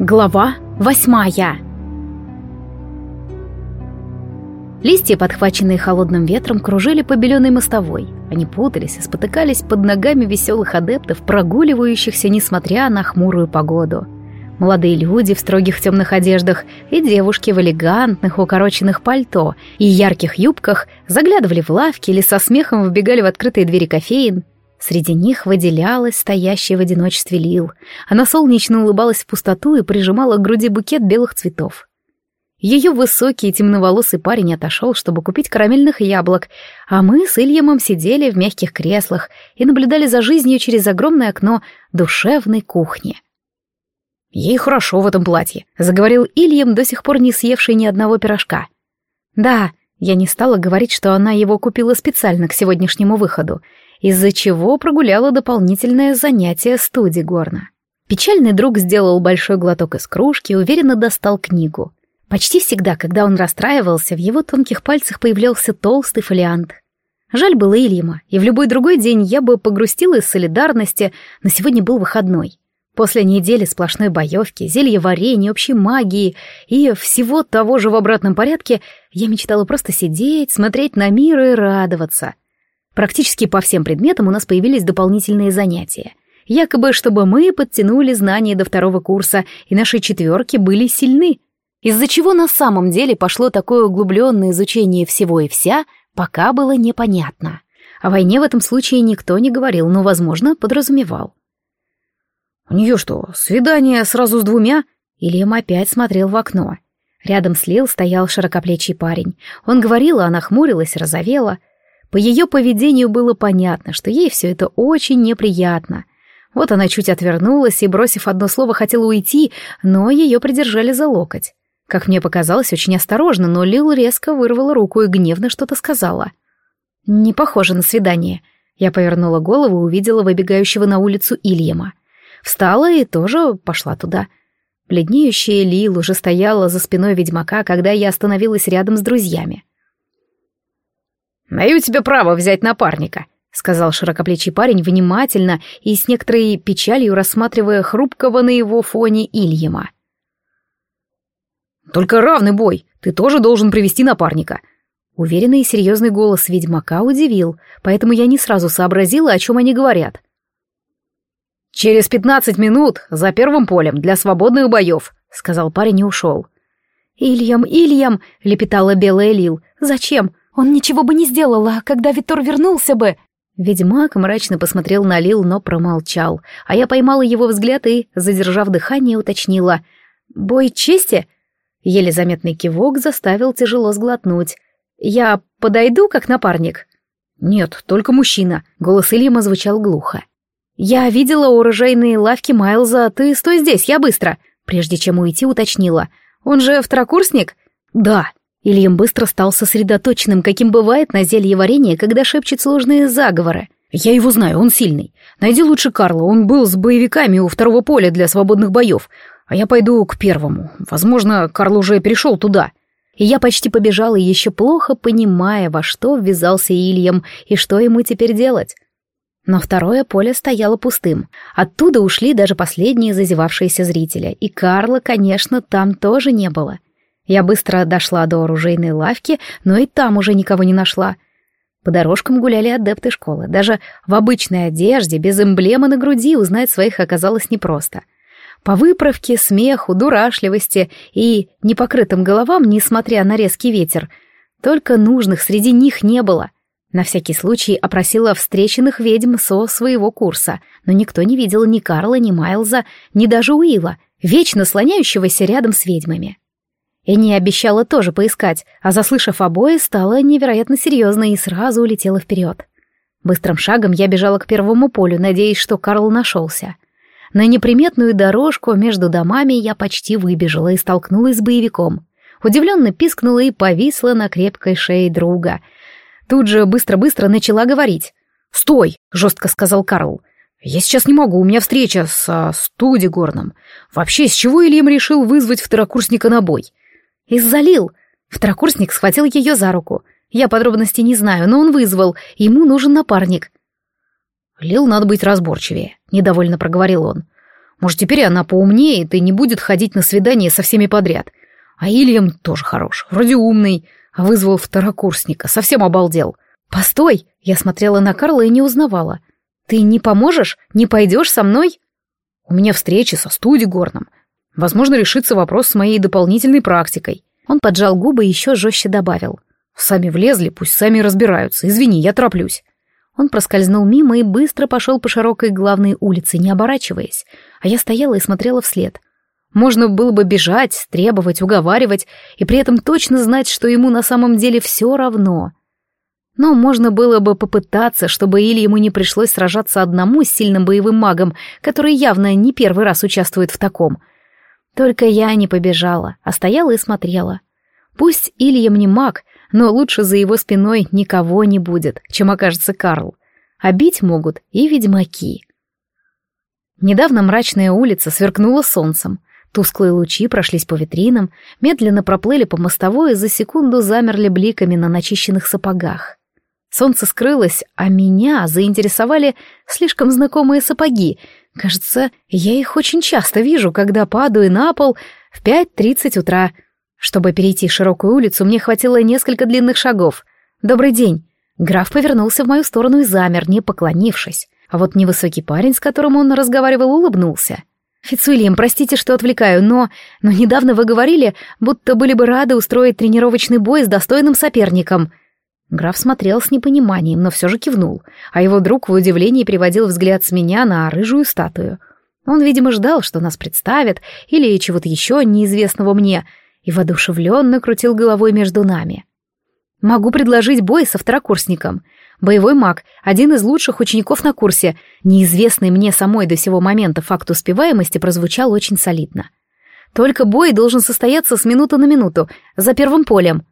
Глава восьмая Листья, подхваченные холодным ветром, кружили по беленой мостовой. Они путались и спотыкались под ногами веселых адептов, прогуливающихся, несмотря на хмурую погоду. Молодые люди в строгих темных одеждах и девушки в элегантных укороченных пальто и ярких юбках заглядывали в лавки или со смехом выбегали в открытые двери кофеин. Среди них выделялась стоящая в одиночестве Лил. Она солнечно улыбалась в пустоту и прижимала к груди букет белых цветов. Ее высокий темноволосый парень отошел, чтобы купить карамельных яблок, а мы с Ильямом сидели в мягких креслах и наблюдали за жизнью через огромное окно душевной кухни. «Ей хорошо в этом платье», — заговорил Ильям, до сих пор не съевший ни одного пирожка. «Да», я не стала говорить, что она его купила специально к сегодняшнему выходу, из-за чего прогуляла дополнительное занятие студии Горна. Печальный друг сделал большой глоток из кружки и уверенно достал книгу. Почти всегда, когда он расстраивался, в его тонких пальцах появлялся толстый фолиант. Жаль было Ильяма, и в любой другой день я бы погрустила из солидарности, но сегодня был выходной. После недели сплошной боевки, зелья варенья, общей магии и всего того же в обратном порядке я мечтала просто сидеть, смотреть на мир и радоваться. Практически по всем предметам у нас появились дополнительные занятия. Якобы, чтобы мы подтянули знания до второго курса, и наши четверки были сильны. Из-за чего на самом деле пошло такое углубленное изучение всего и вся, пока было непонятно. О войне в этом случае никто не говорил, но, возможно, подразумевал. «У нее что, свидание сразу с двумя?» Ильям опять смотрел в окно. Рядом с Лил стоял широкоплечий парень. Он говорил, а она хмурилась, розовела — по ее поведению было понятно, что ей все это очень неприятно. Вот она чуть отвернулась и, бросив одно слово, хотела уйти, но ее придержали за локоть. Как мне показалось, очень осторожно, но Лил резко вырвала руку и гневно что-то сказала. «Не похоже на свидание». Я повернула голову и увидела выбегающего на улицу Ильяма. Встала и тоже пошла туда. Бледнеющая Лил уже стояла за спиной ведьмака, когда я остановилась рядом с друзьями. «Даю тебе право взять напарника», — сказал широкоплечий парень внимательно и с некоторой печалью рассматривая хрупкого на его фоне Ильяма. «Только равный бой, ты тоже должен привести напарника». Уверенный и серьезный голос ведьмака удивил, поэтому я не сразу сообразила, о чем они говорят. «Через пятнадцать минут за первым полем для свободных боев», — сказал парень и ушел. «Ильям, Ильям!» — лепетала белая Лил. «Зачем? Он ничего бы не сделал, а когда Витор вернулся бы...» Ведьмак мрачно посмотрел на Лил, но промолчал, а я поймала его взгляд и, задержав дыхание, уточнила. «Бой чести?» Еле заметный кивок заставил тяжело сглотнуть. «Я подойду как напарник?» «Нет, только мужчина», — голос Ильяма звучал глухо. «Я видела оружейные лавки Майлза, ты стой здесь, я быстро!» Прежде чем уйти, уточнила. «Он же второкурсник?» «Да», Ильям быстро стал сосредоточенным, каким бывает на зелье варенье, когда шепчет сложные заговоры. «Я его знаю, он сильный. Найди лучше Карла, он был с боевиками у второго поля для свободных боев, а я пойду к первому. Возможно, Карл уже перешел туда». И я почти побежала, еще плохо понимая, во что ввязался Ильям и что ему теперь делать. Но второе поле стояло пустым. Оттуда ушли даже последние зазевавшиеся зрители, и Карла, конечно, там тоже не было. Я быстро дошла до оружейной лавки, но и там уже никого не нашла. По дорожкам гуляли адепты школы. Даже в обычной одежде, без эмблемы на груди, узнать своих оказалось непросто. По выправке, смеху, дурашливости и непокрытым головам, несмотря на резкий ветер, только нужных среди них не было. На всякий случай опросила встреченных ведьм со своего курса, но никто не видел ни Карла, ни Майлза, ни даже Уилла, вечно слоняющегося рядом с ведьмами. Энни обещала тоже поискать, а заслышав обои, стала невероятно серьезной и сразу улетела вперед. Быстрым шагом я бежала к первому полю, надеясь, что Карл нашелся. На неприметную дорожку между домами я почти выбежала и столкнулась с боевиком. Удивленно пискнула и повисла на крепкой шее друга. Тут же быстро-быстро начала говорить. «Стой!» — жестко сказал Карл. «Я сейчас не могу, у меня встреча со Студигорном. Вообще, с чего Ильям решил вызвать второкурсника на бой? Из-за Лил. Второкурсник схватил ее за руку. Я подробностей не знаю, но он вызвал. Ему нужен напарник. Лил надо быть разборчивее, недовольно проговорил он. Может, теперь она поумнеет и не будет ходить на свидание со всеми подряд. А Ильям тоже хорош, вроде умный, а вызвал второкурсника, совсем обалдел. «Постой!» — я смотрела на Карла и не узнавала. «Ты не поможешь? Не пойдешь со мной?» «У меня встреча со Студигорном. Возможно, решится вопрос с моей дополнительной практикой». Он поджал губы и еще жестче добавил. «Сами влезли, пусть сами разбираются. Извини, я тороплюсь». Он проскользнул мимо и быстро пошел по широкой главной улице, не оборачиваясь, а я стояла и смотрела вслед. Можно было бы бежать, требовать, уговаривать, и при этом точно знать, что ему на самом деле все равно. Но можно было бы попытаться, чтобы или ему не пришлось сражаться одному с сильным боевым магом, который явно не первый раз участвует в таком. Только я не побежала, а стояла и смотрела. Пусть Ильям не маг, но лучше за его спиной никого не будет, чем окажется Карл. А бить могут и ведьмаки. Недавно мрачная улица сверкнула солнцем. Тусклые лучи прошлись по витринам, медленно проплыли по мостовой и за секунду замерли бликами на начищенных сапогах. Солнце скрылось, а меня заинтересовали слишком знакомые сапоги. Кажется, я их очень часто вижу, когда падаю на пол в 5.30 утра — чтобы перейти широкую улицу, мне хватило несколько длинных шагов. «Добрый день!» Граф повернулся в мою сторону и замер, не поклонившись. А вот невысокий парень, с которым он разговаривал, улыбнулся. «Фицуильям, простите, что отвлекаю, но... Но недавно вы говорили, будто были бы рады устроить тренировочный бой с достойным соперником». Граф смотрел с непониманием, но все же кивнул, а его друг в удивлении приводил взгляд с меня на рыжую статую. Он, видимо, ждал, что нас представят, или чего-то еще неизвестного мне — и воодушевленно крутил головой между нами. «Могу предложить бой со второкурсником. Боевой маг, один из лучших учеников на курсе. Неизвестный мне самой до сего момента факт успеваемости прозвучал очень солидно. Только бой должен состояться с минуты на минуту, за первым полем».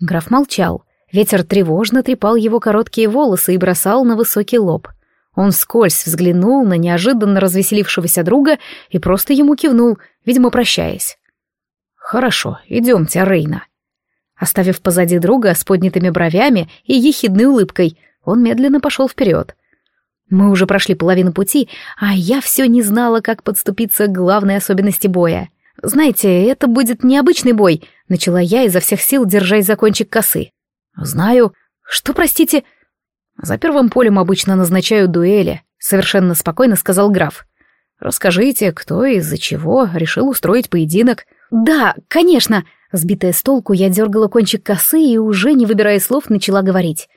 Граф молчал. Ветер тревожно трепал его короткие волосы и бросал на высокий лоб. Он вскользь взглянул на неожиданно развеселившегося друга и просто ему кивнул, видимо, прощаясь. «Хорошо, идемте, Рейна». Оставив позади друга с поднятыми бровями и ехидной улыбкой, он медленно пошел вперед. Мы уже прошли половину пути, а я все не знала, как подступиться к главной особенности боя. «Знаете, это будет необычный бой», — начала я изо всех сил, держась за кончик косы. «Знаю. Что, простите?» «За первым полем обычно назначают дуэли», — совершенно спокойно сказал граф. «Расскажите, кто и из-за чего решил устроить поединок?» «Да, конечно!» Сбитая с толку, я дергала кончик косы и, уже не выбирая слов, начала говорить.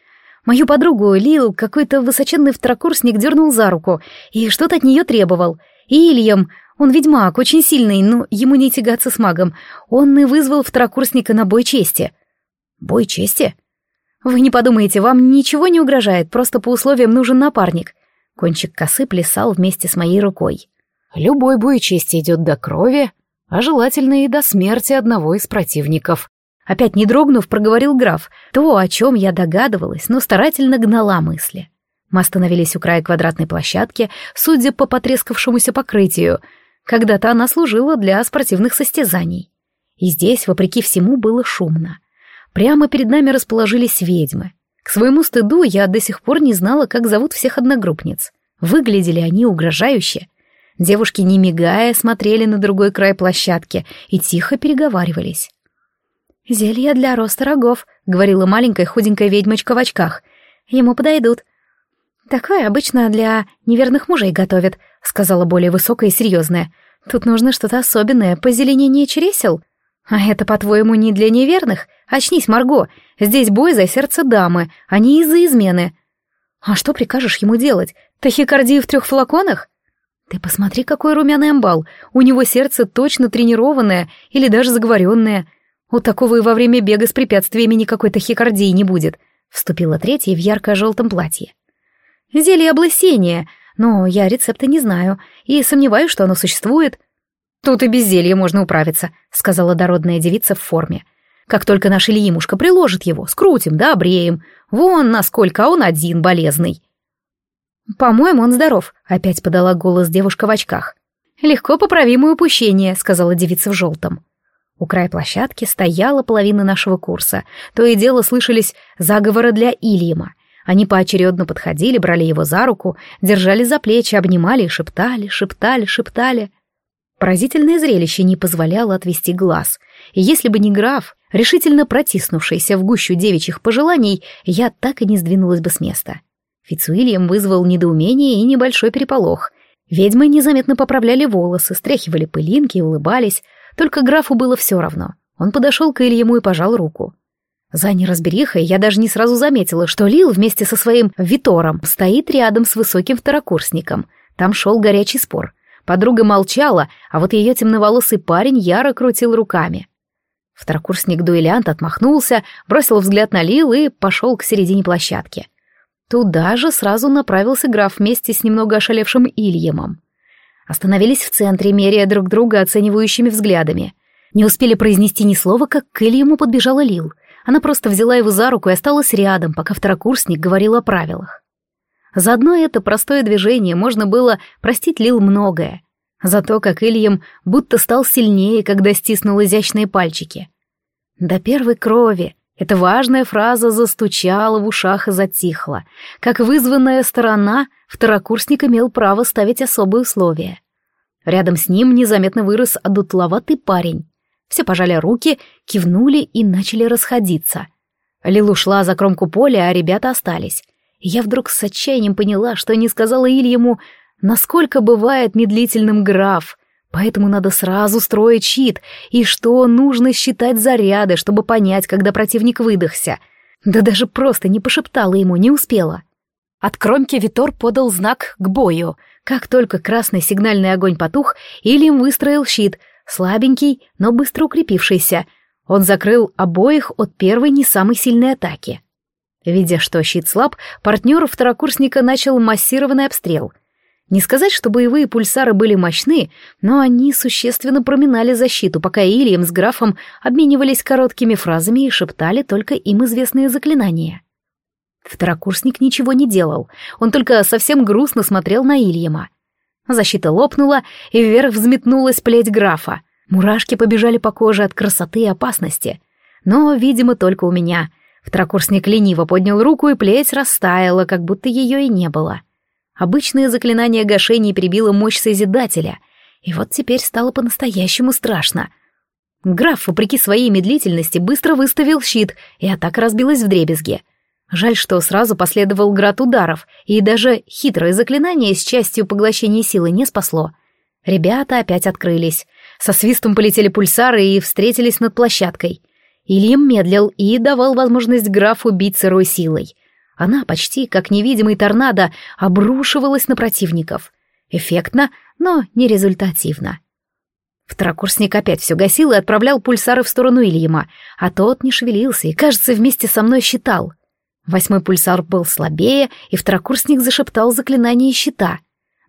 Мою подругу Лил какой-то высоченный второкурсник дернул за руку и что-то от нее требовал. И Ильям, он ведьмак, очень сильный, но ему не тягаться с магом. Он и вызвал второкурсника на бой чести. Бой чести? Вы не подумайте, вам ничего не угрожает, просто по условиям нужен напарник. Кончик косы плясал вместе с моей рукой. Любой бой чести идет до крови, а желательно и до смерти одного из противников. Опять не дрогнув, проговорил граф, то, о чем я догадывалась, но старательно гнала мысли. Мы остановились у края квадратной площадки, судя по потрескавшемуся покрытию. Когда-то она служила для спортивных состязаний. И здесь, вопреки всему, было шумно. Прямо перед нами расположились ведьмы. К своему стыду я до сих пор не знала, как зовут всех одногруппниц. Выглядели они угрожающе — Девушки, не мигая, смотрели на другой край площадки и тихо переговаривались. «Зелье для роста рогов», — говорила маленькая худенькая ведьмочка в очках. «Ему подойдут». «Такое обычно для неверных мужей готовят», — сказала более высокая и серьезная. «Тут нужно что-то особенное, позеленение чересел». «А это, по-твоему, не для неверных? Очнись, Марго, здесь бой за сердце дамы, а не из-за измены». «А что прикажешь ему делать? Тахикардию в трех флаконах?» Ты посмотри, какой румяный амбал. У него сердце точно тренированное или даже заговоренное. У такого и во время бега с препятствиями никакой тахикардии не будет. Вступила третья в ярко-желтом платье. Зелье облысения, но я рецепта не знаю и сомневаюсь, что оно существует. Тут и без зелья можно управиться, сказала дородная девица в форме. Как только наш Ильимушка приложит его, скрутим да обреем. Вон насколько он один болезный. «По-моему, он здоров», — опять подала голос девушка в очках. «Легко поправимое упущение», — сказала девица в желтом. У края площадки стояла половина нашего курса. То и дело слышались заговоры для Ильяма. Они поочередно подходили, брали его за руку, держали за плечи, обнимали и шептали, шептали, шептали. Поразительное зрелище не позволяло отвести глаз. И если бы не граф, решительно протиснувшийся в гущу девичьих пожеланий, я так и не сдвинулась бы с места. Фицуильям вызвал недоумение и небольшой переполох. Ведьмы незаметно поправляли волосы, стряхивали пылинки и улыбались, только графу было все равно. Он подошел к Ильему и пожал руку. За неразберихой я даже не сразу заметила, что Лил вместе со своим Витором стоит рядом с высоким второкурсником. Там шел горячий спор. Подруга молчала, а вот ее темноволосый парень яро крутил руками. Второкурсник-дуэлянт отмахнулся, бросил взгляд на Лил и пошел к середине площадки. Туда же сразу направился граф вместе с немного ошалевшим Ильемом. Остановились в центре, меряя друг друга оценивающими взглядами. Не успели произнести ни слова, как к Ильему подбежала Лил — она просто взяла его за руку и осталась рядом, пока второкурсник говорил о правилах. За одно это простое движение можно было простить Лил многое. За то, как Ильям будто стал сильнее, когда стиснул изящные пальчики. До первой крови эта важная фраза застучала в ушах и затихла. Как вызванная сторона, второкурсник имел право ставить особые условия. Рядом с ним незаметно вырос одутловатый парень. Все пожали руки, кивнули и начали расходиться. Лилу шла за кромку поля, а ребята остались. Я вдруг с отчаянием поняла, что не сказала Ильему, насколько бывает медлительным граф, поэтому надо сразу строить щит, и что нужно считать заряды, чтобы понять, когда противник выдохся. Да даже просто не пошептала ему, не успела. От кромки Витор подал знак к бою. Как только красный сигнальный огонь потух, Ильям выстроил щит, слабенький, но быстро укрепившийся. Он закрыл обоих от первой не самой сильной атаки. Видя, что щит слаб, партнер второкурсника начал массированный обстрел. Не сказать, что боевые пульсары были мощны, но они существенно проминали защиту, пока Ильям с графом обменивались короткими фразами и шептали только им известные заклинания. Второкурсник ничего не делал, он только совсем грустно смотрел на Ильяма. Защита лопнула, и вверх взметнулась плеть графа. Мурашки побежали по коже от красоты и опасности. Но, видимо, только у меня. Второкурсник лениво поднял руку, и плеть растаяла, как будто ее и не было. Обычное заклинание гашения прибило мощь Созидателя, и вот теперь стало по-настоящему страшно. Граф, вопреки своей медлительности, быстро выставил щит, и атака разбилась в дребезги — Жаль, что сразу последовал град ударов, и даже хитрое заклинание с частью поглощения силы не спасло. Ребята опять открылись. Со свистом полетели пульсары и встретились над площадкой. Ильям медлил и давал возможность графу бить сырой силой. Она почти, как невидимый торнадо, обрушивалась на противников. Эффектно, но нерезультативно. Второкурсник опять все гасил и отправлял пульсары в сторону Ильяма, а тот не шевелился и, кажется, вместе со мной считал — Восьмой пульсар был слабее, и второкурсник зашептал заклинание щита.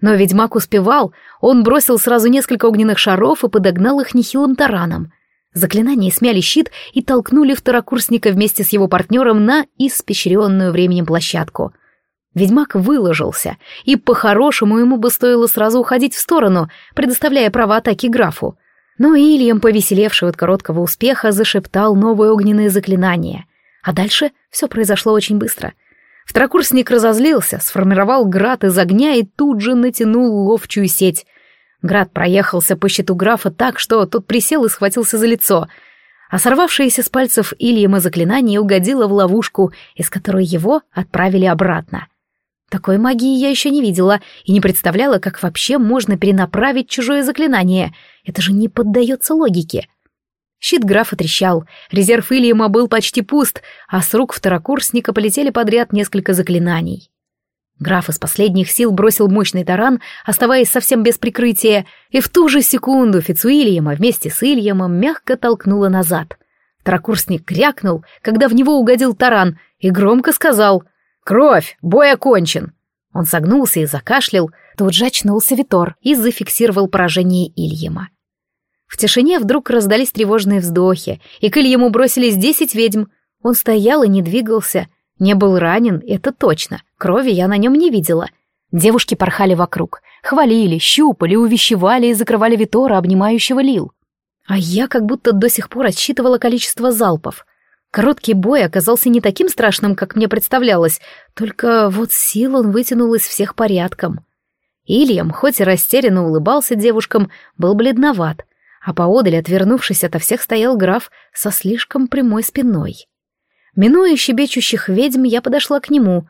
Но ведьмак успевал, он бросил сразу несколько огненных шаров и подогнал их нехилым тараном. Заклинания смяли щит и толкнули второкурсника вместе с его партнером на испещренную временем площадку. Ведьмак выложился, и по-хорошему ему бы стоило сразу уходить в сторону, предоставляя право атаки графу. Но Ильям, повеселевший от короткого успеха, зашептал новые огненные заклинания. А дальше все произошло очень быстро. Второкурсник разозлился, сформировал град из огня и тут же натянул ловчую сеть. Град проехался по щиту графа так, что тот присел и схватился за лицо, а сорвавшееся с пальцев Ильяма заклинание угодило в ловушку, из которой его отправили обратно. Такой магии я еще не видела и не представляла, как вообще можно перенаправить чужое заклинание. Это же не поддается логике. — Щит графа трещал, резерв Ильяма был почти пуст, а с рук второкурсника полетели подряд несколько заклинаний. Граф из последних сил бросил мощный таран, оставаясь совсем без прикрытия, и в ту же секунду Фицуильяма вместе с Ильямом мягко толкнула назад. Второкурсник крякнул, когда в него угодил таран, и громко сказал «Кровь! Бой окончен!» Он согнулся и закашлял, тут же очнулся Витор и зафиксировал поражение Ильяма. В тишине вдруг раздались тревожные вздохи, и к Ильему бросились десять ведьм. Он стоял и не двигался. Не был ранен, это точно. Крови я на нем не видела. Девушки порхали вокруг, хвалили, щупали, увещевали и закрывали Витора, обнимающего Лил. А я как будто до сих пор отсчитывала количество залпов. Короткий бой оказался не таким страшным, как мне представлялось, только вот сил он вытянул из всех порядком. Ильям, хоть и растерянно улыбался девушкам, был бледноват, а поодаль, отвернувшись ото всех, стоял граф со слишком прямой спиной. Минуя щебечущих ведьм, я подошла к нему.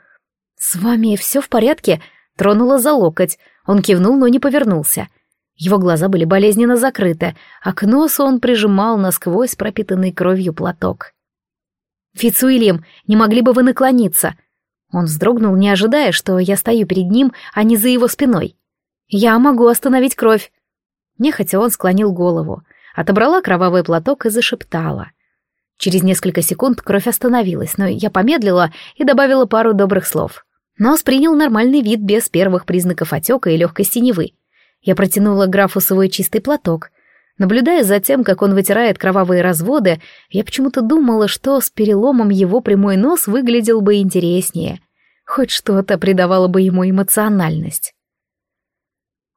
«С вами все в порядке?» — тронула за локоть. Он кивнул, но не повернулся. Его глаза были болезненно закрыты, а к носу он прижимал насквозь пропитанный кровью платок. «Фицуильям, не могли бы вы наклониться?» Он вздрогнул, не ожидая, что я стою перед ним, а не за его спиной. «Я могу остановить кровь». Нехотя он склонил голову, отобрала кровавый платок и зашептала. Через несколько секунд кровь остановилась, но я помедлила и добавила пару добрых слов. Нос принял нормальный вид без первых признаков отека и легкой синевы. Я протянула графу свой чистый платок. Наблюдая за тем, как он вытирает кровавые разводы, я почему-то думала, что с переломом его прямой нос выглядел бы интереснее. Хоть что-то придавало бы ему эмоциональность.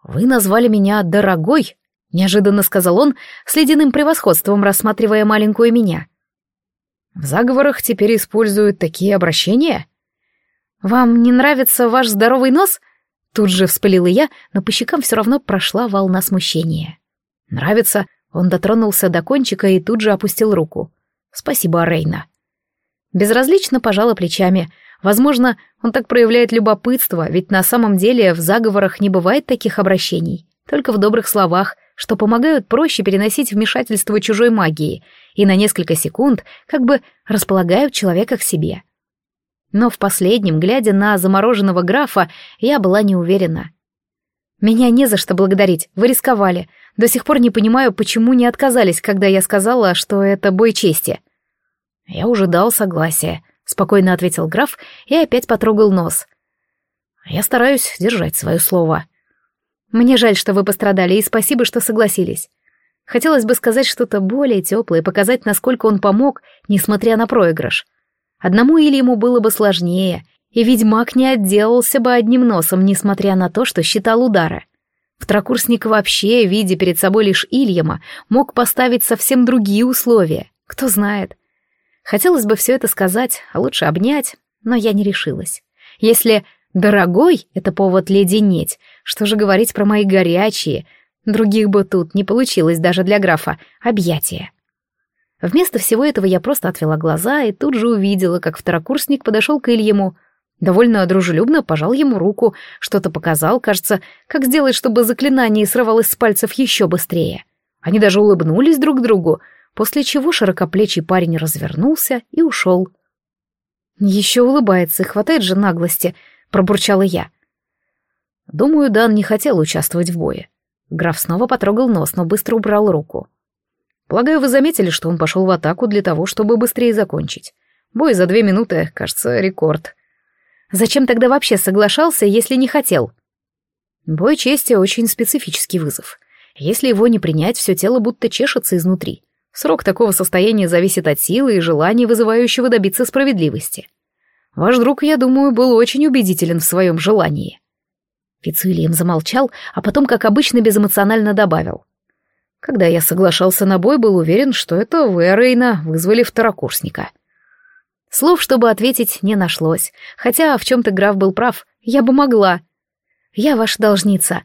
«Вы назвали меня дорогой», — неожиданно сказал он, с ледяным превосходством рассматривая маленькую меня. «В заговорах теперь используют такие обращения?» «Вам не нравится ваш здоровый нос?» Тут же вспылила я, но по щекам все равно прошла волна смущения. «Нравится?» Он дотронулся до кончика и тут же опустил руку. «Спасибо, Рейна». Безразлично пожала плечами. Возможно, он так проявляет любопытство, ведь на самом деле в заговорах не бывает таких обращений, только в добрых словах, что помогают проще переносить вмешательство чужой магии и на несколько секунд как бы располагают человека к себе. Но в последнем, глядя на замороженного графа, я была не уверена. «Меня не за что благодарить, вы рисковали. До сих пор не понимаю, почему не отказались, когда я сказала, что это бой чести». «Я уже дал согласие», — спокойно ответил граф и опять потрогал нос. «Я стараюсь держать свое слово». «Мне жаль, что вы пострадали, и спасибо, что согласились. Хотелось бы сказать что-то более теплое показать, насколько он помог, несмотря на проигрыш. Одному или ему было бы сложнее, и ведьмак не отделался бы одним носом, несмотря на то, что считал удары. Второкурсник вообще, видя перед собой лишь Ильяма, мог поставить совсем другие условия. Кто знает. Хотелось бы все это сказать, а лучше обнять, но я не решилась. Если «дорогой» — это повод леденеть, что же говорить про мои горячие, других бы тут не получилось даже для графа, объятия. Вместо всего этого я просто отвела глаза и тут же увидела, как второкурсник подошел к Ильему, Довольно дружелюбно пожал ему руку, что-то показал, кажется, как сделать, чтобы заклинание срывалось с пальцев еще быстрее. Они даже улыбнулись друг другу, после чего широкоплечий парень развернулся и ушел. «Еще улыбается, хватает же наглости», — пробурчала я. Думаю, Дан не хотел участвовать в бое. Граф снова потрогал нос, но быстро убрал руку. Полагаю, вы заметили, что он пошел в атаку для того, чтобы быстрее закончить. Бой за две минуты, кажется, рекорд. Зачем тогда вообще соглашался, если не хотел? Бой чести очень специфический вызов. Если его не принять, все тело будто чешется изнутри. Срок такого состояния зависит от силы и желания, вызывающего добиться справедливости. Ваш друг, я думаю, был очень убедителен в своем желании. Фицуильям замолчал, а потом, как обычно, безэмоционально добавил. Когда я соглашался на бой, был уверен, что это вы, Рейна, вызвали второкурсника. — Слов, чтобы ответить, не нашлось, хотя в чем-то граф был прав, я бы могла. Я ваша должница.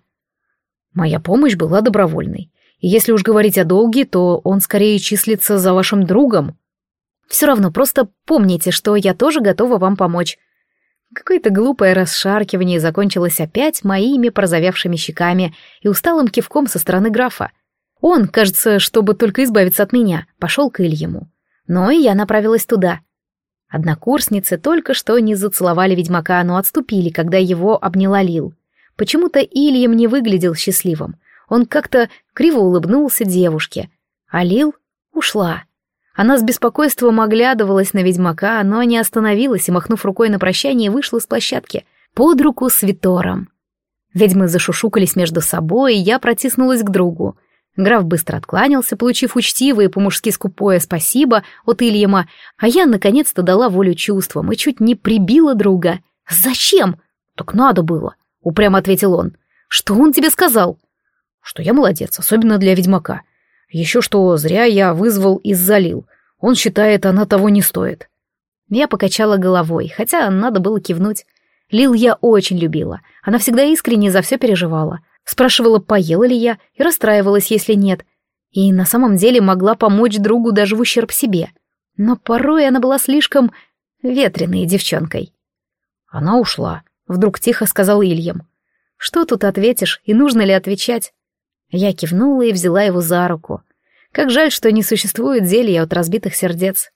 Моя помощь была добровольной, и если уж говорить о долге, то он скорее числится за вашим другом. Все равно, просто помните, что я тоже готова вам помочь. Какое-то глупое расшаркивание закончилось опять моими прозовевшими щеками и усталым кивком со стороны графа. Он, кажется, чтобы только избавиться от меня, пошел к Ильему. Но и я направилась туда. Однокурсницы только что не зацеловали ведьмака, но отступили, когда его обняла Лил. Почему-то Ильям не выглядел счастливым. Он как-то криво улыбнулся девушке. А Лил ушла. Она с беспокойством оглядывалась на ведьмака, но не остановилась и, махнув рукой на прощание, вышла с площадки под руку с Витором. Ведьмы зашушукались между собой, и я протиснулась к другу — Граф быстро откланялся, получив учтивое и по-мужски скупое спасибо от Ильяма, а я наконец-то дала волю чувствам и чуть не прибила друга. «Зачем?» «Так надо было», — упрямо ответил он. «Что он тебе сказал?» «Что я молодец, особенно для ведьмака. Еще что зря я вызвал и залил. Он считает, она того не стоит. Я покачала головой, хотя надо было кивнуть. Лил я очень любила. Она всегда искренне за все переживала. Спрашивала, поела ли я, и расстраивалась, если нет. И на самом деле могла помочь другу даже в ущерб себе. Но порой она была слишком ветреной девчонкой. Она ушла, вдруг тихо сказал Ильям. Что тут ответишь, и нужно ли отвечать? Я кивнула и взяла его за руку. Как жаль, что не существует зелья от разбитых сердец.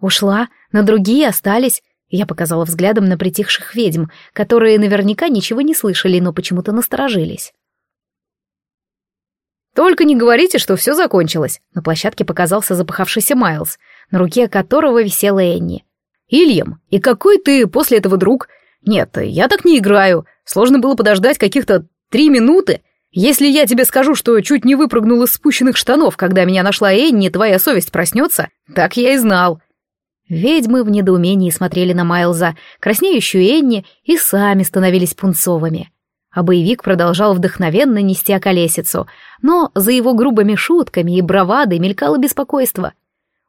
Ушла, но другие остались. Я показала взглядом на притихших ведьм, которые наверняка ничего не слышали, но почему-то насторожились. «Только не говорите, что все закончилось!» На площадке показался запахавшийся Майлз, на руке которого висела Энни. «Ильям, и какой ты после этого друг? Нет, я так не играю. Сложно было подождать каких-то три минуты. Если я тебе скажу, что чуть не выпрыгнул из спущенных штанов, когда меня нашла Энни, твоя совесть проснется, так я и знал. Ведьмы в недоумении смотрели на Майлза, краснеющую Энни, и сами становились пунцовыми. А боевик продолжал вдохновенно нести околесицу, но за его грубыми шутками и бравадой мелькало беспокойство.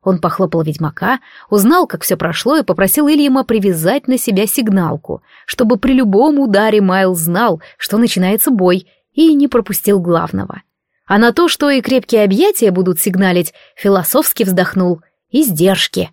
Он похлопал ведьмака, узнал, как все прошло, и попросил Ильяма привязать на себя сигналку, чтобы при любом ударе Майлз знал, что начинается бой, и не пропустил главного. А на то, что и крепкие объятия будут сигналить, философски вздохнул. Издержки.